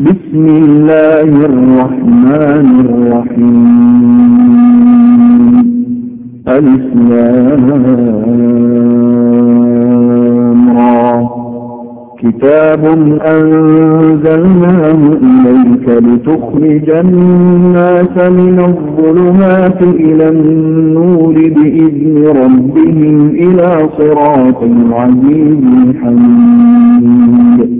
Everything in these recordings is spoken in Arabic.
بسم الله الرحمن الرحيم. الإسلام كتاب أنزلناه إليك لتخرج الناس من الظلمات إلى النور بإذن ربهم إلى صراط العزيز الحميد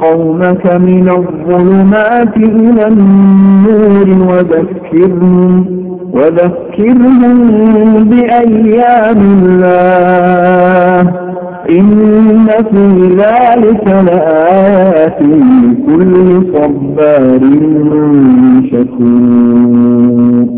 قومك من الظلمات إلى النور وذكرهم, وذكرهم بأيام الله. إن في ذلك لآيات لكل صبار شكور.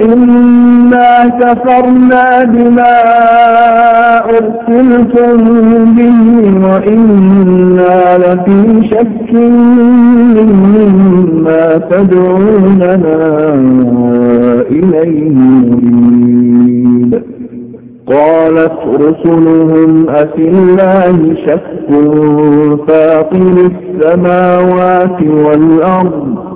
إنا كفرنا بما أرسلتم به وإنا لفي شك مما تدعوننا إليه مريد قالت رسلهم أفي الله شك فاطر السماوات والأرض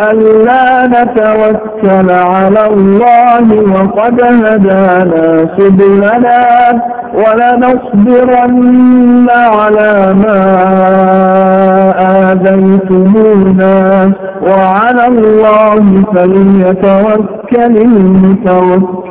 ألا نتوكل على الله وقد هدانا سبلنا ولنصبرن على ما آذيتمونا وعلى الله فليتوكل المتوكلون.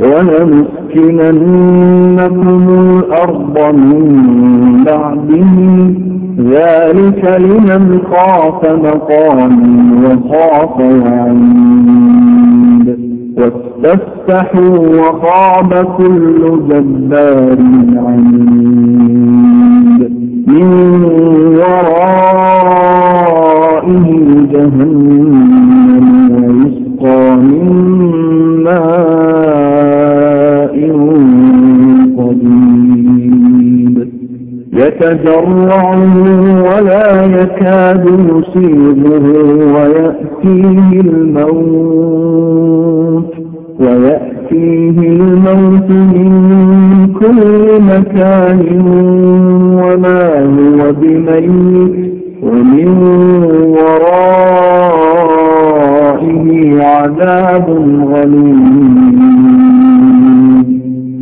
ولنسكننكم الأرض من بعدهم ذلك لمن خاف مقامي وخاف وعيد. واستفتحوا وخاب كل جبار عنيد من ورائه يتجرعه ولا يكاد يصيبه ويأتيه الموت ويأتيه الموت من كل مكان وما هو بميت ومن ورائه عذاب غليظ.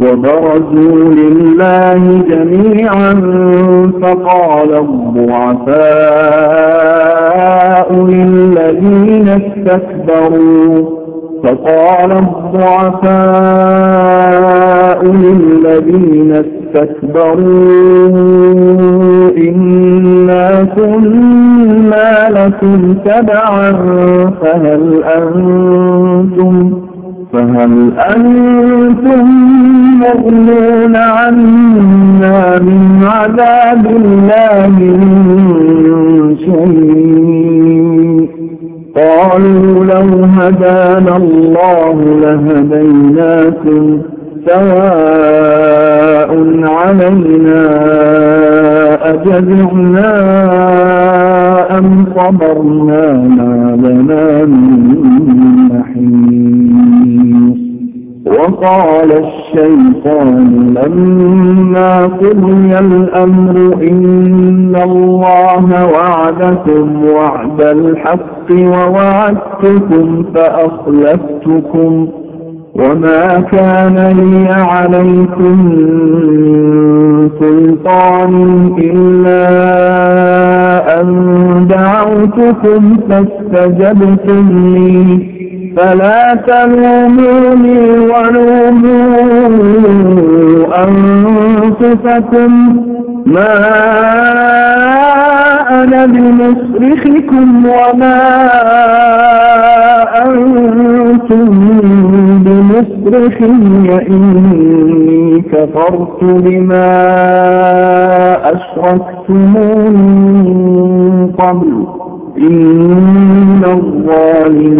وبرزوا لله جميعا فقال الضعفاء للذين استكبروا فقال الضعفاء للذين استكبروا إنا كنا لكم تبعا فهل أنتم فهل أنتم مغنون عنا من عذاب الله من شيء. قالوا لو هدانا الله لهديناكم سواء علينا أجزعنا أم صبرنا ما لنا من وقال الشيطان لما قضي الأمر إن الله وعدكم وعد الحق ووعدتكم فأخلفتكم وما كان لي عليكم سلطان إلا أن دعوتكم فاستجبتم لي فلا تلوموني ولوموا أنفسكم. ما أنا بمصرخكم وما أنتم بمصرخي. إني كفرت بما أشركتمون قبل. إن الظالمين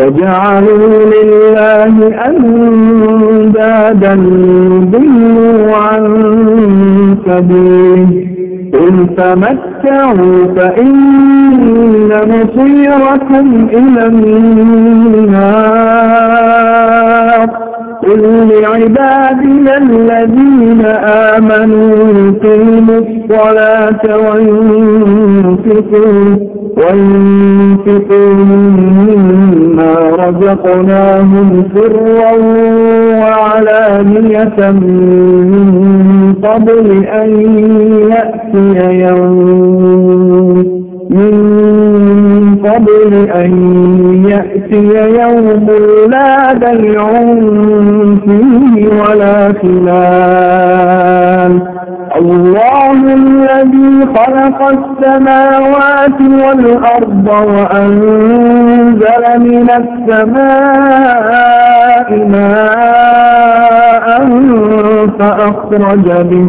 وجعلوا لله أندادا ضلوا عن سبيله. قل تمتعوا فإن مصيركم إلى النار. قل لعبادنا الذين آمنوا يقيموا الصلاة وينفقوا رزقناهم سرا وعلانية من قبل أن يأتي يوم من قبل أن يأتي يوم لا بيع فيه ولا خلال خلق السماوات والأرض وأنزل من السماء ماء فأخرج به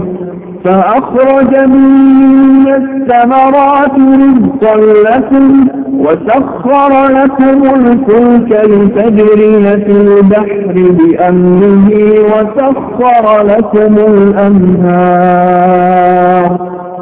فأخرج من الثمرات رزقا لكم وسخر لكم الفلك لتجري في البحر بأمره وسخر لكم الأنهار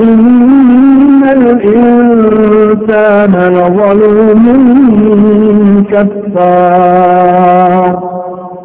إن الإنسان لظلوم كفار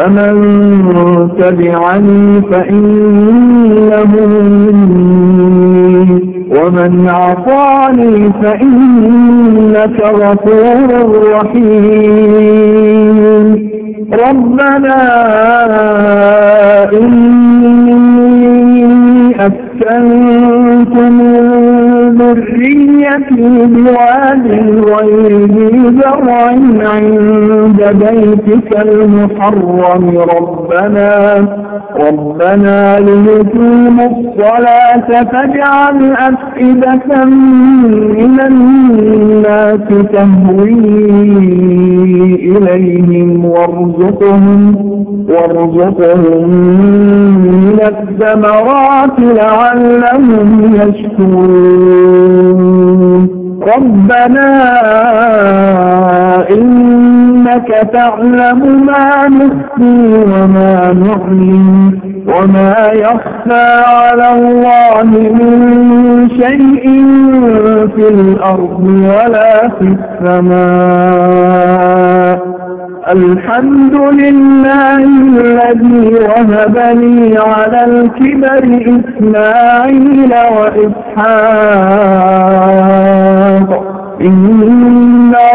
فمن تبعني فإنه مني. ومن عصاني فإنك غفور رحيم. ربنا إني أسكنت ذريتي بواد غير ذي زرع عند بيتك المحرم ربنا ربنا ليقيموا الصلاة فاجعل أفئدة من الناس تهوي إليهم وارزقهم وارزقهم من الثمرات لعلهم يشكرون. ربنا إنك تعلم ما نخفي وما نعلم وما يخفى على الله من شيء في الأرض ولا في السماء. الحمد لله الذي وهب لي على الكبر إسماعيل وإسحاق.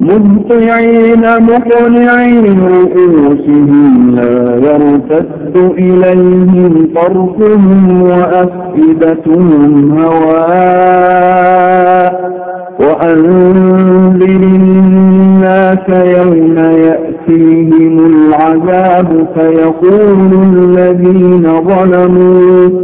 مبطعين مقنعين رؤوسهم لا يرتد إليهم طرفهم وأفئدتهم هواء وأنذر الناس يوم يأتيهم العذاب فيقول الذين ظلموا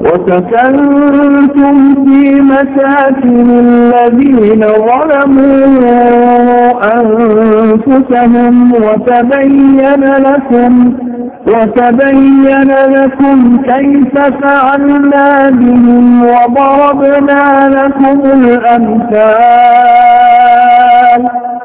وسكنتم في مساكن الذين ظلموا أنفسهم وتبين لكم وتبين لكم كيف فعلنا بهم وضربنا لكم الأمثال.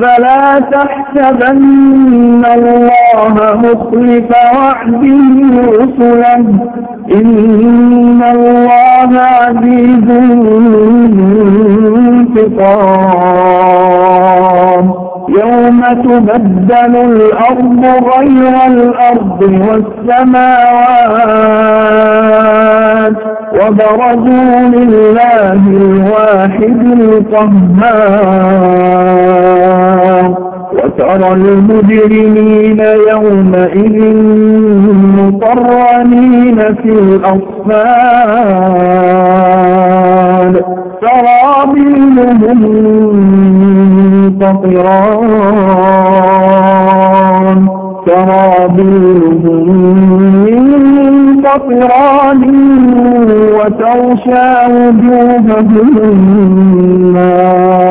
فلا تحسبن الله مخلف وعده رسلا. إن الله عزيز انتقام. يوم تبدل الأرض غير الأرض والسماوات. وبرزوا لله الواحد القهار. وترى المجرمين يومئذ مقرنين في الأصفاد. سراب سرابيلهم قطران سرابيلهم من قطران وتغشى وجوههم النار.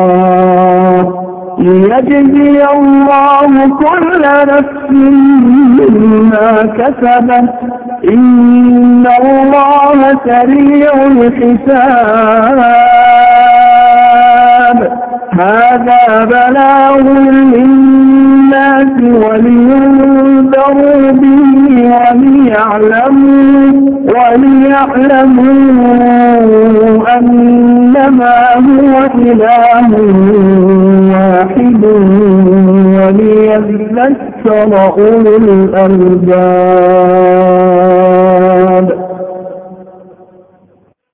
ليجزي الله كل نفس ما كسبت. إن الله سريع الحساب. هذا بلاغ للناس ولينذروا وليعلموا وليعلموا أنما هو إله واحد وليذكر أولو الألباب